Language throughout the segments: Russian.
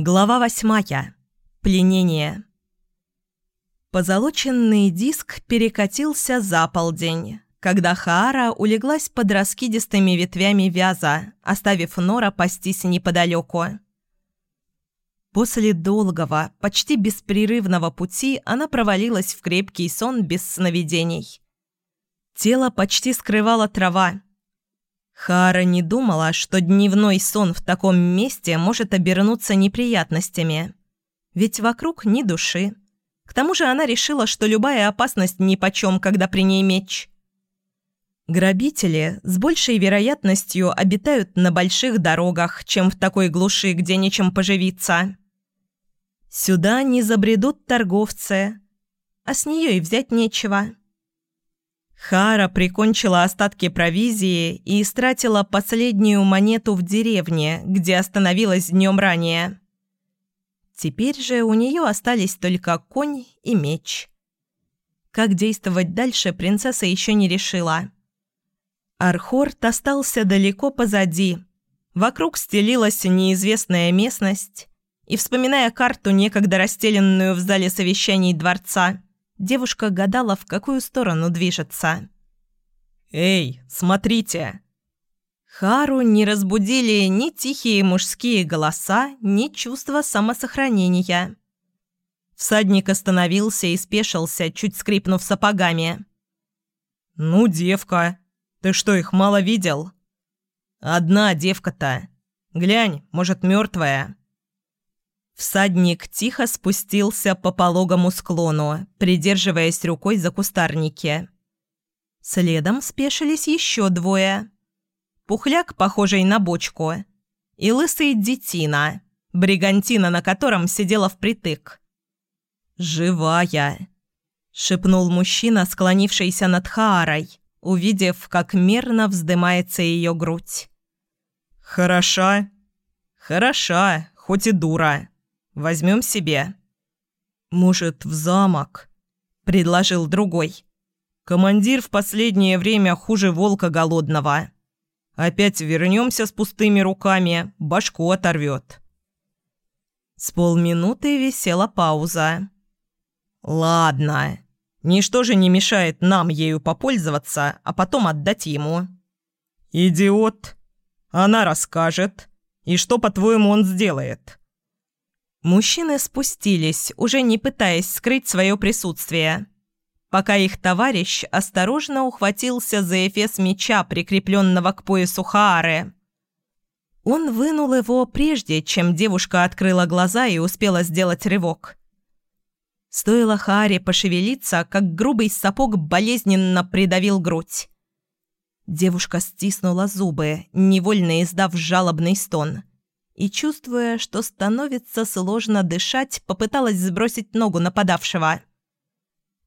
Глава восьмая. Пленение. Позолоченный диск перекатился за полдень, когда Хаара улеглась под раскидистыми ветвями вяза, оставив Нора пастись неподалеку. После долгого, почти беспрерывного пути она провалилась в крепкий сон без сновидений. Тело почти скрывала трава, Хара не думала, что дневной сон в таком месте может обернуться неприятностями. Ведь вокруг ни души. К тому же она решила, что любая опасность нипочем, когда при ней меч. Грабители с большей вероятностью обитают на больших дорогах, чем в такой глуши, где нечем поживиться. Сюда не забредут торговцы, а с нее и взять нечего. Хара прикончила остатки провизии и истратила последнюю монету в деревне, где остановилась днем ранее. Теперь же у нее остались только конь и меч. Как действовать дальше, принцесса еще не решила. Архорт остался далеко позади. Вокруг стелилась неизвестная местность, и, вспоминая карту, некогда расстеленную в зале совещаний дворца, Девушка гадала, в какую сторону движется. «Эй, смотрите!» Хару не разбудили ни тихие мужские голоса, ни чувство самосохранения. Всадник остановился и спешился, чуть скрипнув сапогами. «Ну, девка, ты что, их мало видел?» «Одна девка-то. Глянь, может, мертвая?» Всадник тихо спустился по пологому склону, придерживаясь рукой за кустарники. Следом спешились еще двое. Пухляк, похожий на бочку, и лысый детина, бригантина на котором сидела впритык. «Живая!» — шепнул мужчина, склонившийся над Хаарой, увидев, как мерно вздымается ее грудь. «Хороша?» «Хороша, хоть и дура», Возьмем себе». «Может, в замок?» – предложил другой. «Командир в последнее время хуже волка голодного. Опять вернемся с пустыми руками, башку оторвет». С полминуты висела пауза. «Ладно. Ничто же не мешает нам ею попользоваться, а потом отдать ему». «Идиот. Она расскажет. И что, по-твоему, он сделает?» Мужчины спустились, уже не пытаясь скрыть свое присутствие. Пока их товарищ осторожно ухватился за эфес меча, прикрепленного к поясу Хаары. Он вынул его прежде, чем девушка открыла глаза и успела сделать рывок. Стоило Хааре пошевелиться, как грубый сапог болезненно придавил грудь. Девушка стиснула зубы, невольно издав жалобный стон и, чувствуя, что становится сложно дышать, попыталась сбросить ногу нападавшего.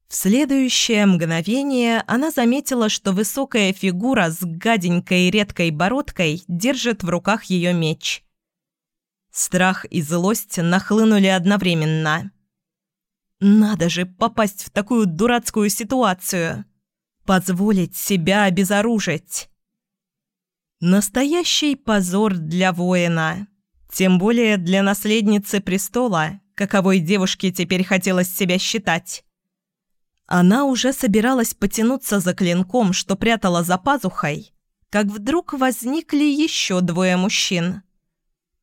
В следующее мгновение она заметила, что высокая фигура с гаденькой редкой бородкой держит в руках ее меч. Страх и злость нахлынули одновременно. «Надо же попасть в такую дурацкую ситуацию! Позволить себя обезоружить!» Настоящий позор для воина. Тем более для наследницы престола, каковой девушке теперь хотелось себя считать. Она уже собиралась потянуться за клинком, что прятала за пазухой, как вдруг возникли еще двое мужчин.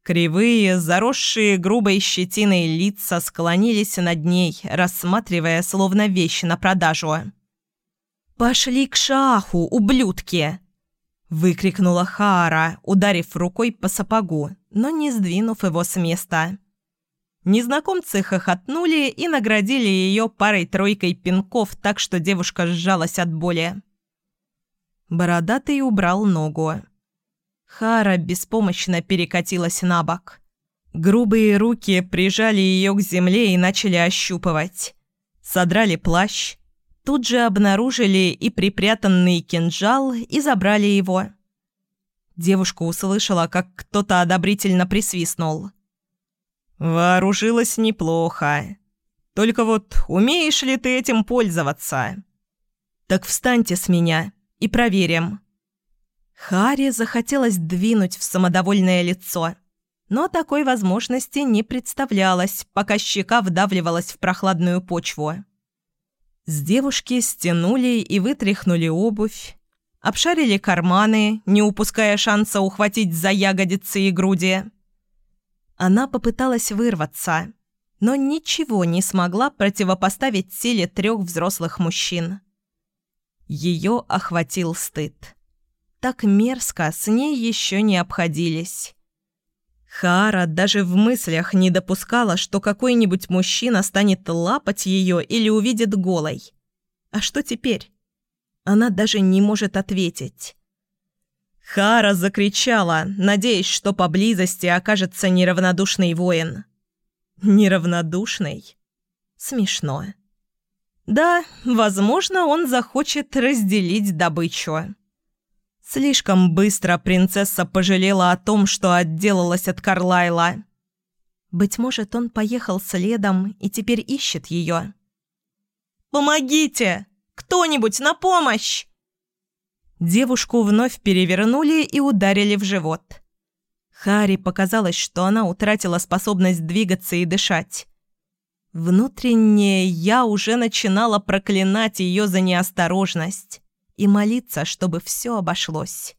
Кривые, заросшие грубой щетиной лица склонились над ней, рассматривая словно вещь на продажу. «Пошли к шаху, ублюдки!» – выкрикнула Хаара, ударив рукой по сапогу но не сдвинув его с места. Незнакомцы хохотнули и наградили ее парой-тройкой пинков так, что девушка сжалась от боли. Бородатый убрал ногу. Хара беспомощно перекатилась на бок. Грубые руки прижали ее к земле и начали ощупывать. Содрали плащ. Тут же обнаружили и припрятанный кинжал и забрали его. Девушка услышала, как кто-то одобрительно присвистнул. «Вооружилась неплохо. Только вот умеешь ли ты этим пользоваться?» «Так встаньте с меня и проверим». Харе захотелось двинуть в самодовольное лицо, Но такой возможности не представлялось, пока щека вдавливалась в прохладную почву. С девушки стянули и вытряхнули обувь, обшарили карманы, не упуская шанса ухватить за ягодицы и груди. Она попыталась вырваться, но ничего не смогла противопоставить силе трех взрослых мужчин. Ее охватил стыд. Так мерзко с ней еще не обходились. Хара даже в мыслях не допускала, что какой-нибудь мужчина станет лапать ее или увидит голой. А что теперь? Она даже не может ответить. Хара закричала, надеясь, что поблизости окажется неравнодушный воин. Неравнодушный? Смешно. Да, возможно, он захочет разделить добычу. Слишком быстро принцесса пожалела о том, что отделалась от Карлайла. Быть может, он поехал следом и теперь ищет ее. «Помогите! Кто-нибудь на помощь!» Девушку вновь перевернули и ударили в живот. Хари показалось, что она утратила способность двигаться и дышать. Внутренне я уже начинала проклинать ее за неосторожность и молиться, чтобы все обошлось.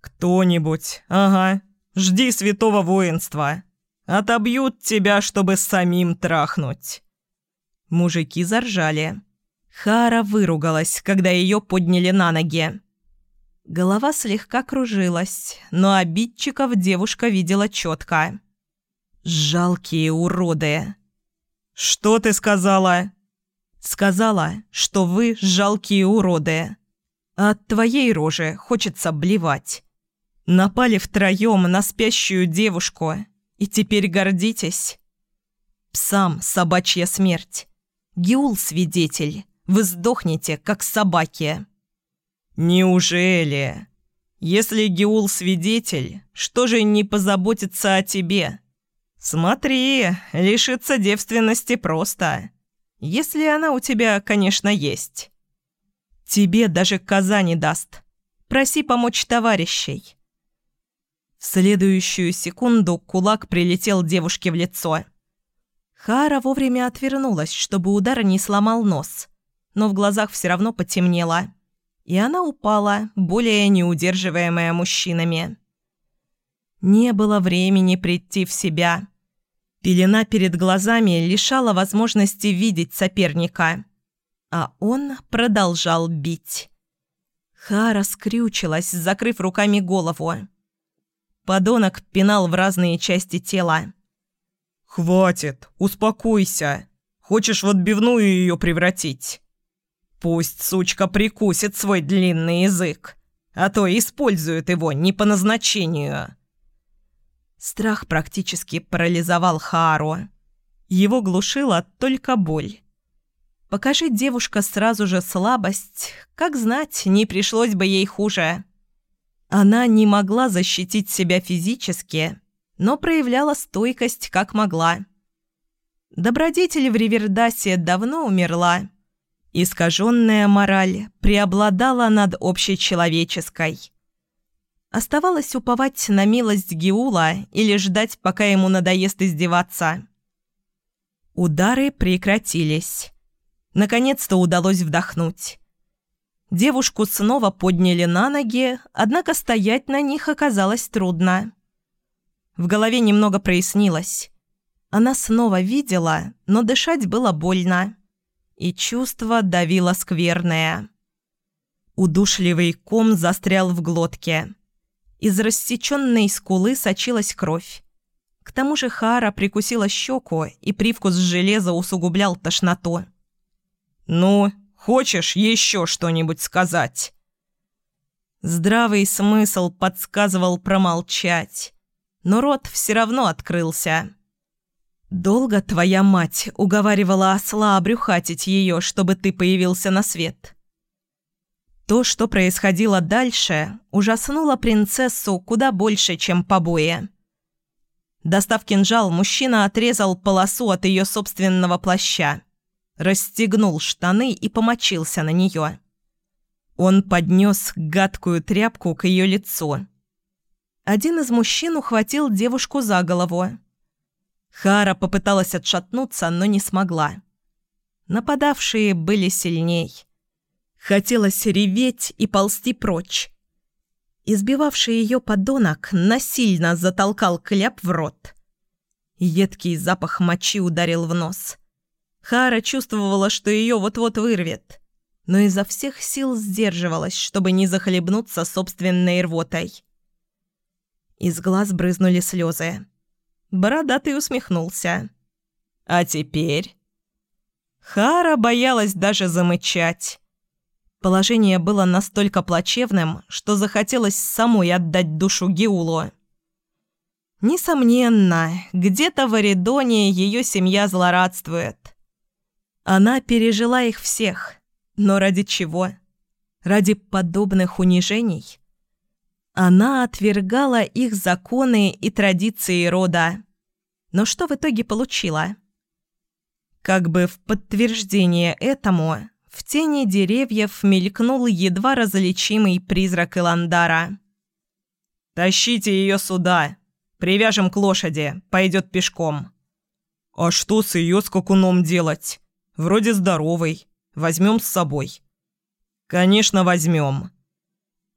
«Кто-нибудь, ага, жди святого воинства. Отобьют тебя, чтобы самим трахнуть». Мужики заржали. Хара выругалась, когда ее подняли на ноги. Голова слегка кружилась, но обидчиков девушка видела четко. «Жалкие уроды!» «Что ты сказала?» Сказала, что вы жалкие уроды. от твоей рожи хочется блевать. Напали втроем на спящую девушку, и теперь гордитесь. Псам собачья смерть. Геул свидетель. Вы сдохнете, как собаки. Неужели? Если Геул свидетель, что же не позаботиться о тебе? Смотри, лишиться девственности просто. Если она у тебя, конечно, есть. Тебе даже коза не даст. Проси помочь товарищей. В следующую секунду кулак прилетел девушке в лицо. Хара вовремя отвернулась, чтобы удар не сломал нос, но в глазах все равно потемнело, и она упала, более неудерживаемая мужчинами. Не было времени прийти в себя. Пелена перед глазами лишала возможности видеть соперника. А он продолжал бить. Хара скрючилась, закрыв руками голову. Подонок пинал в разные части тела. «Хватит, успокойся. Хочешь в отбивную ее превратить? Пусть сучка прикусит свой длинный язык, а то использует его не по назначению». Страх практически парализовал Хаару. Его глушила только боль. Покажи девушка сразу же слабость, как знать, не пришлось бы ей хуже. Она не могла защитить себя физически, но проявляла стойкость как могла. Добродетель в Ривердасе давно умерла. Искаженная мораль преобладала над общечеловеческой. Оставалось уповать на милость Геула или ждать, пока ему надоест издеваться. Удары прекратились. Наконец-то удалось вдохнуть. Девушку снова подняли на ноги, однако стоять на них оказалось трудно. В голове немного прояснилось. Она снова видела, но дышать было больно. И чувство давило скверное. Удушливый ком застрял в глотке. Из рассеченной скулы сочилась кровь. К тому же Хара прикусила щеку, и привкус железа усугублял тошноту. «Ну, хочешь еще что-нибудь сказать?» Здравый смысл подсказывал промолчать, но рот все равно открылся. «Долго твоя мать уговаривала осла обрюхатить ее, чтобы ты появился на свет?» То, что происходило дальше, ужаснуло принцессу куда больше, чем побои. Достав кинжал, мужчина отрезал полосу от ее собственного плаща, расстегнул штаны и помочился на нее. Он поднес гадкую тряпку к ее лицу. Один из мужчин ухватил девушку за голову. Хара попыталась отшатнуться, но не смогла. Нападавшие были сильней. Хотелось реветь и ползти прочь. Избивавший ее подонок насильно затолкал кляп в рот. Едкий запах мочи ударил в нос. Хара чувствовала, что ее вот-вот вырвет, но изо всех сил сдерживалась, чтобы не захлебнуться собственной рвотой. Из глаз брызнули слезы. Бородатый усмехнулся. «А теперь?» Хара боялась даже замычать. Положение было настолько плачевным, что захотелось самой отдать душу Геулу. Несомненно, где-то в Аридоне ее семья злорадствует. Она пережила их всех. Но ради чего? Ради подобных унижений? Она отвергала их законы и традиции рода. Но что в итоге получила? Как бы в подтверждение этому, в тени деревьев мелькнул едва различимый призрак Иландара. «Тащите ее сюда! Привяжем к лошади, пойдет пешком». «А что с ее скакуном делать? Вроде здоровый. Возьмем с собой». «Конечно, возьмем».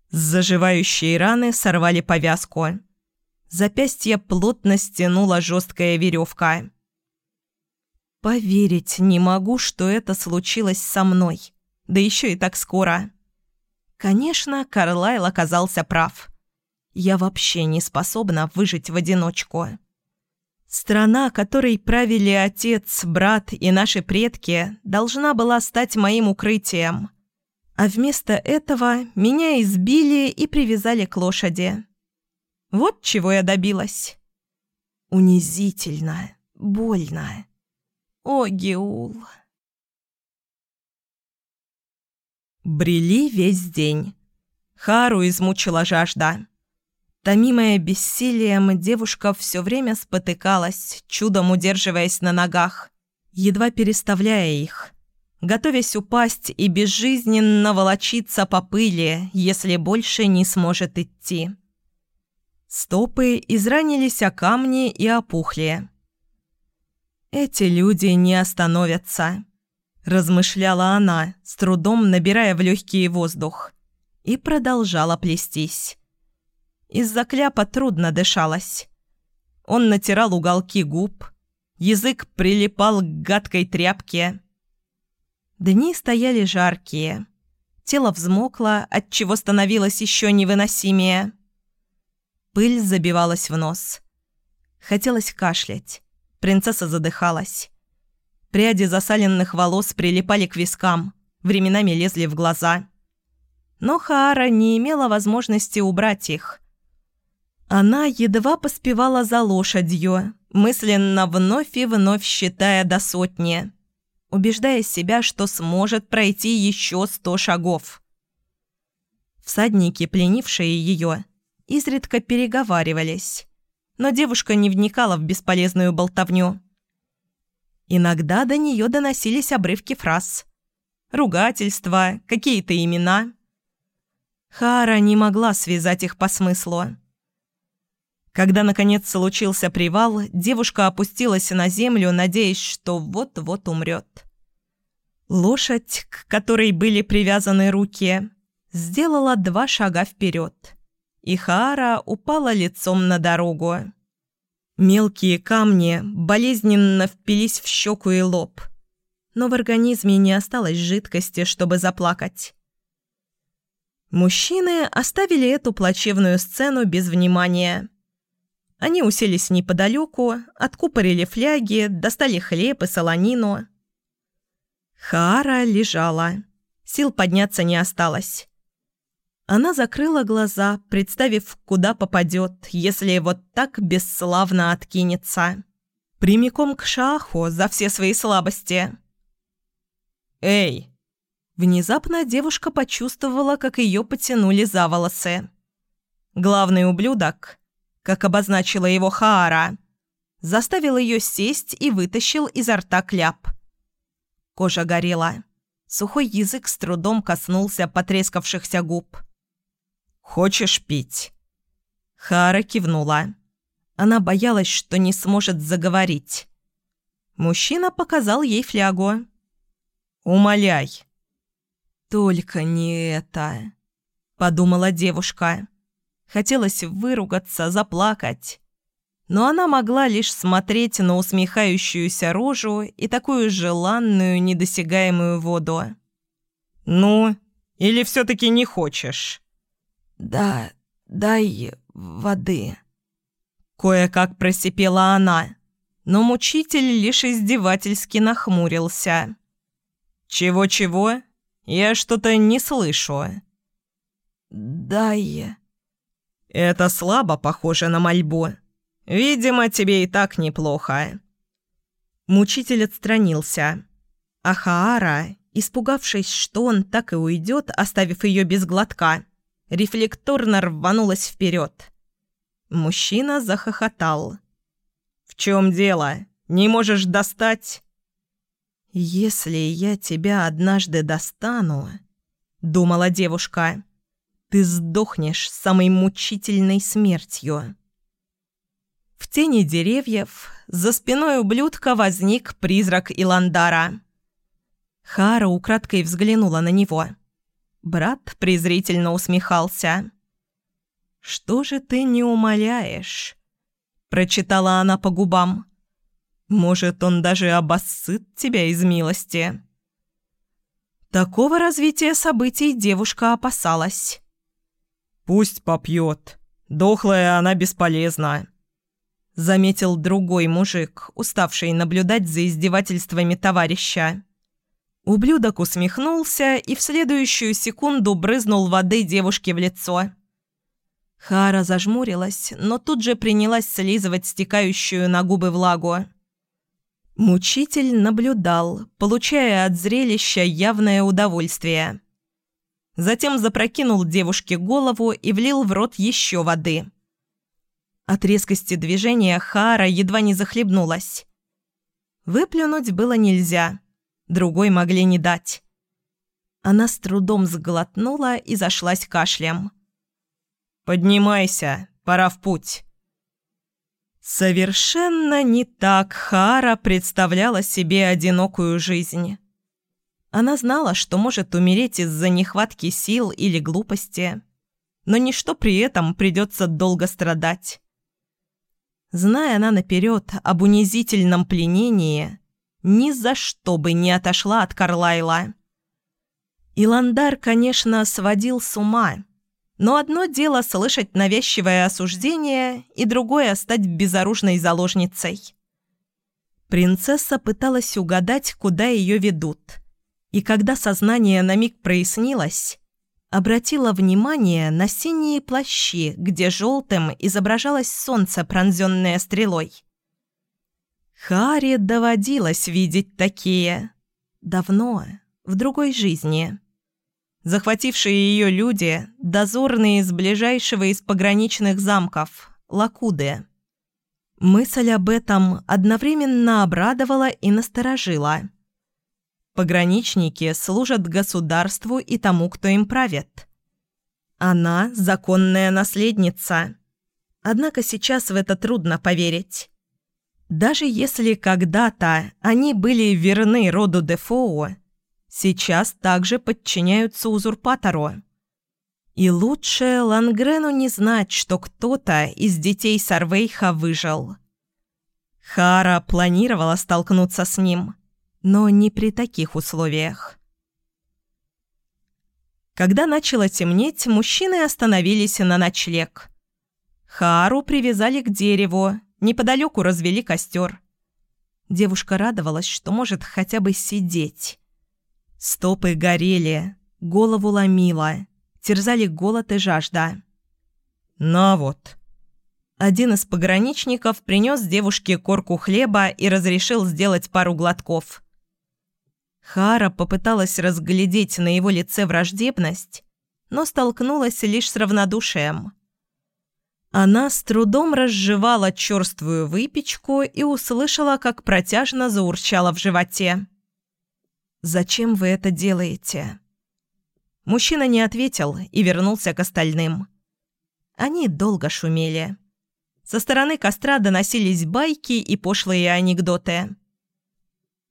С заживающей раны сорвали повязку. Запястье плотно стянула жесткая веревка. Поверить не могу, что это случилось со мной. Да еще и так скоро. Конечно, Карлайл оказался прав. Я вообще не способна выжить в одиночку. Страна, которой правили отец, брат и наши предки, должна была стать моим укрытием. А вместо этого меня избили и привязали к лошади. Вот чего я добилась. Унизительно, больно. О, Геул. Брели весь день. Хару измучила жажда. Томимая бессилием, девушка все время спотыкалась, чудом удерживаясь на ногах, едва переставляя их, готовясь упасть и безжизненно волочиться по пыли, если больше не сможет идти. Стопы изранились о камни и опухли. «Эти люди не остановятся», – размышляла она, с трудом набирая в легкий воздух, и продолжала плестись. Из-за кляпа трудно дышалось. Он натирал уголки губ, язык прилипал к гадкой тряпке. Дни стояли жаркие. Тело взмокло, отчего становилось еще невыносимее. Пыль забивалась в нос. Хотелось кашлять. Принцесса задыхалась. Пряди засаленных волос прилипали к вискам, временами лезли в глаза. Но Хаара не имела возможности убрать их. Она едва поспевала за лошадью, мысленно вновь и вновь считая до сотни, убеждая себя, что сможет пройти еще сто шагов. Всадники, пленившие ее, изредка переговаривались но девушка не вникала в бесполезную болтовню. Иногда до нее доносились обрывки фраз. Ругательства, какие-то имена. Хара не могла связать их по смыслу. Когда, наконец, случился привал, девушка опустилась на землю, надеясь, что вот-вот умрет. Лошадь, к которой были привязаны руки, сделала два шага вперед и Хаара упала лицом на дорогу. Мелкие камни болезненно впились в щеку и лоб, но в организме не осталось жидкости, чтобы заплакать. Мужчины оставили эту плачевную сцену без внимания. Они уселись неподалеку, откупорили фляги, достали хлеб и солонину. Хаара лежала. Сил подняться не осталось. Она закрыла глаза, представив, куда попадет, если вот так бесславно откинется. Прямиком к шаху за все свои слабости. «Эй!» Внезапно девушка почувствовала, как ее потянули за волосы. Главный ублюдок, как обозначила его Хаара, заставил ее сесть и вытащил изо рта кляп. Кожа горела. Сухой язык с трудом коснулся потрескавшихся губ. «Хочешь пить?» Хара кивнула. Она боялась, что не сможет заговорить. Мужчина показал ей флягу. «Умоляй». «Только не это», — подумала девушка. Хотелось выругаться, заплакать. Но она могла лишь смотреть на усмехающуюся рожу и такую желанную, недосягаемую воду. «Ну, или все-таки не хочешь?» «Да, дай воды». Кое-как просипела она, но мучитель лишь издевательски нахмурился. «Чего-чего? Я что-то не слышу». «Дай...» «Это слабо похоже на мольбу. Видимо, тебе и так неплохо». Мучитель отстранился. А Хаара, испугавшись, что он так и уйдет, оставив ее без глотка, рефлекторно рванулась вперед. Мужчина захохотал. «В чем дело? Не можешь достать?» «Если я тебя однажды достану», — думала девушка, — ты сдохнешь самой мучительной смертью. В тени деревьев за спиной ублюдка возник призрак Иландара. Хара украдкой взглянула на него. Брат презрительно усмехался. «Что же ты не умоляешь?» Прочитала она по губам. «Может, он даже обоссыт тебя из милости?» Такого развития событий девушка опасалась. «Пусть попьет. Дохлая она бесполезна», — заметил другой мужик, уставший наблюдать за издевательствами товарища. Ублюдок усмехнулся и в следующую секунду брызнул воды девушке в лицо. Хара зажмурилась, но тут же принялась слизывать стекающую на губы влагу. Мучитель наблюдал, получая от зрелища явное удовольствие. Затем запрокинул девушке голову и влил в рот еще воды. От резкости движения Хара едва не захлебнулась. Выплюнуть было нельзя, другой могли не дать. Она с трудом сглотнула и зашлась кашлем. «Поднимайся, пора в путь». Совершенно не так Хара представляла себе одинокую жизнь. Она знала, что может умереть из-за нехватки сил или глупости, но ничто при этом придется долго страдать. Зная она наперед об унизительном пленении, ни за что бы не отошла от Карлайла. Иландар, конечно, сводил с ума, но одно дело слышать навязчивое осуждение, и другое – стать безоружной заложницей. Принцесса пыталась угадать, куда ее ведут – и когда сознание на миг прояснилось, обратила внимание на синие плащи, где желтым изображалось солнце, пронзенное стрелой. Харе доводилось видеть такие. Давно, в другой жизни. Захватившие ее люди – дозорные из ближайшего из пограничных замков – Лакуды. Мысль об этом одновременно обрадовала и насторожила – Пограничники служат государству и тому, кто им правит. Она – законная наследница. Однако сейчас в это трудно поверить. Даже если когда-то они были верны роду Дефоу, сейчас также подчиняются узурпатору. И лучше Лангрену не знать, что кто-то из детей Сарвейха выжил. Хара планировала столкнуться с ним – но не при таких условиях. Когда начало темнеть, мужчины остановились на ночлег. Хару привязали к дереву, неподалеку развели костер. Девушка радовалась, что может хотя бы сидеть. Стопы горели, голову ломило, терзали голод и жажда. «На вот», один из пограничников принес девушке корку хлеба и разрешил сделать пару глотков. Хара попыталась разглядеть на его лице враждебность, но столкнулась лишь с равнодушием. Она с трудом разжевала черствую выпечку и услышала, как протяжно заурчала в животе. «Зачем вы это делаете?» Мужчина не ответил и вернулся к остальным. Они долго шумели. Со стороны костра доносились байки и пошлые анекдоты.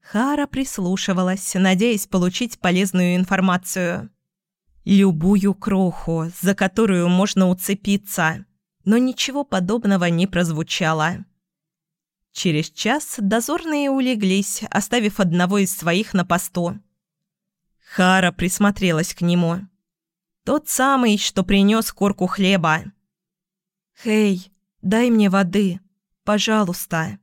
Хара прислушивалась, надеясь получить полезную информацию. Любую кроху, за которую можно уцепиться, но ничего подобного не прозвучало. Через час дозорные улеглись, оставив одного из своих на посту. Хара присмотрелась к нему. Тот самый, что принес корку хлеба. «Хей, дай мне воды, пожалуйста».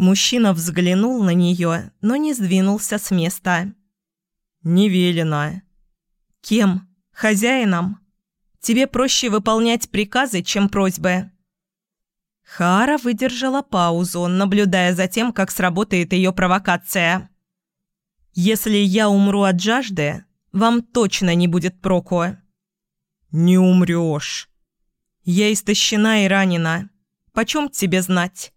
Мужчина взглянул на нее, но не сдвинулся с места. «Не велено». «Кем? Хозяином? Тебе проще выполнять приказы, чем просьбы». Хара выдержала паузу, наблюдая за тем, как сработает ее провокация. «Если я умру от жажды, вам точно не будет проку». «Не умрешь». «Я истощена и ранена. Почем тебе знать?»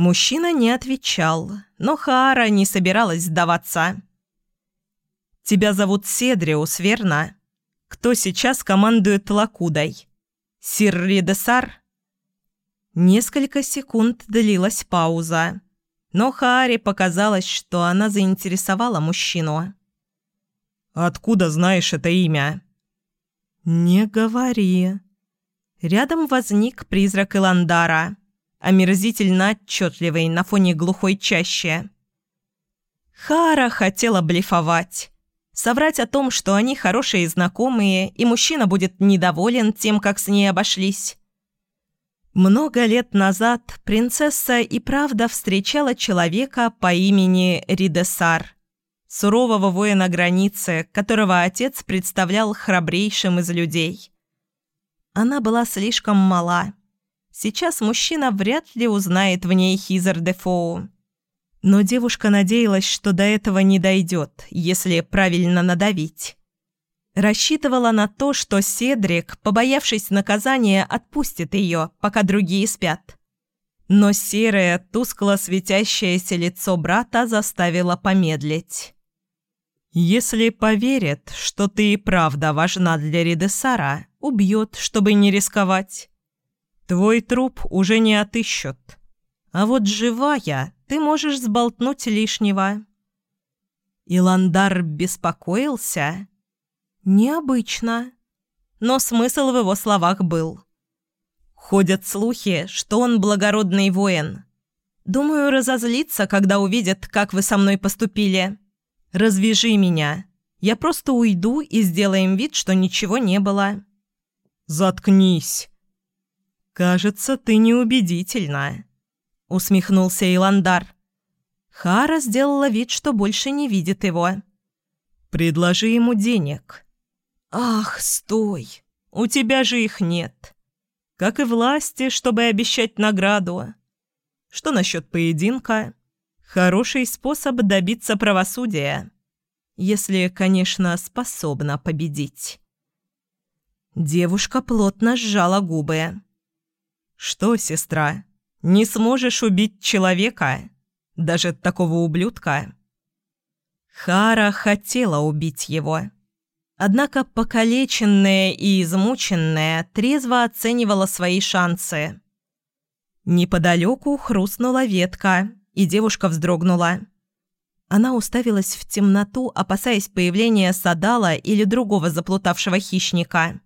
Мужчина не отвечал, но Хаара не собиралась сдаваться. «Тебя зовут Седриус, верно? Кто сейчас командует Лакудой? Сир Ридесар?» Несколько секунд длилась пауза, но Хааре показалось, что она заинтересовала мужчину. «Откуда знаешь это имя?» «Не говори». Рядом возник призрак Иландара – омерзительно отчетливый на фоне глухой чащи. Хара хотела блефовать. Соврать о том, что они хорошие знакомые, и мужчина будет недоволен тем, как с ней обошлись. Много лет назад принцесса и правда встречала человека по имени Ридесар, сурового воина границы, которого отец представлял храбрейшим из людей. Она была слишком мала – Сейчас мужчина вряд ли узнает в ней Хизер Дефоу. Но девушка надеялась, что до этого не дойдет, если правильно надавить. Рассчитывала на то, что Седрик, побоявшись наказания, отпустит ее, пока другие спят. Но серое, тускло светящееся лицо брата заставило помедлить. «Если поверит, что ты и правда важна для Ридесара, убьет, чтобы не рисковать. Твой труп уже не отыщут. А вот живая ты можешь сболтнуть лишнего». Иландар беспокоился? Необычно. Но смысл в его словах был. Ходят слухи, что он благородный воин. Думаю, разозлится, когда увидит, как вы со мной поступили. Развяжи меня. Я просто уйду и сделаем вид, что ничего не было. «Заткнись!» «Кажется, ты неубедительна», — усмехнулся Иландар. Хара сделала вид, что больше не видит его. «Предложи ему денег». «Ах, стой! У тебя же их нет. Как и власти, чтобы обещать награду. Что насчет поединка? Хороший способ добиться правосудия. Если, конечно, способна победить». Девушка плотно сжала губы. «Что, сестра, не сможешь убить человека? Даже такого ублюдка?» Хара хотела убить его. Однако покалеченная и измученная трезво оценивала свои шансы. Неподалеку хрустнула ветка, и девушка вздрогнула. Она уставилась в темноту, опасаясь появления садала или другого заплутавшего хищника.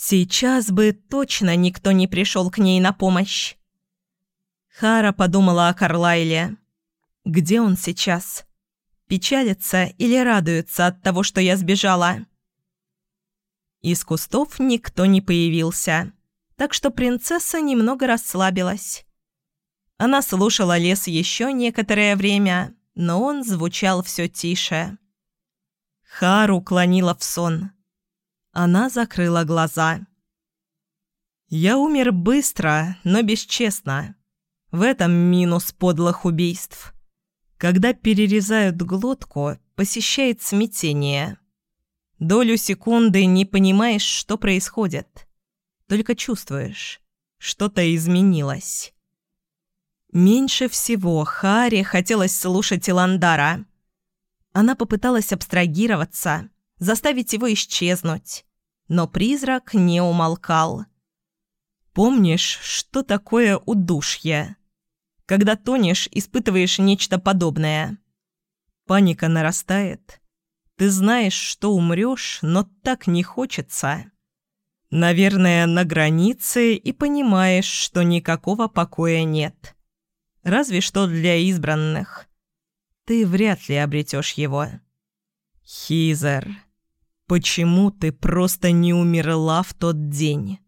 Сейчас бы точно никто не пришел к ней на помощь. Хара подумала о Карлайле. Где он сейчас? Печалится или радуется от того, что я сбежала? Из кустов никто не появился, так что принцесса немного расслабилась. Она слушала лес еще некоторое время, но он звучал все тише. Хару клонила в сон. Она закрыла глаза. «Я умер быстро, но бесчестно. В этом минус подлых убийств. Когда перерезают глотку, посещает смятение. Долю секунды не понимаешь, что происходит. Только чувствуешь, что-то изменилось». Меньше всего Харе хотелось слушать Иландара. Она попыталась абстрагироваться, заставить его исчезнуть, Но призрак не умолкал. «Помнишь, что такое удушье? Когда тонешь, испытываешь нечто подобное. Паника нарастает. Ты знаешь, что умрешь, но так не хочется. Наверное, на границе и понимаешь, что никакого покоя нет. Разве что для избранных. Ты вряд ли обретешь его. Хизер, почему ты просто не умерла в тот день?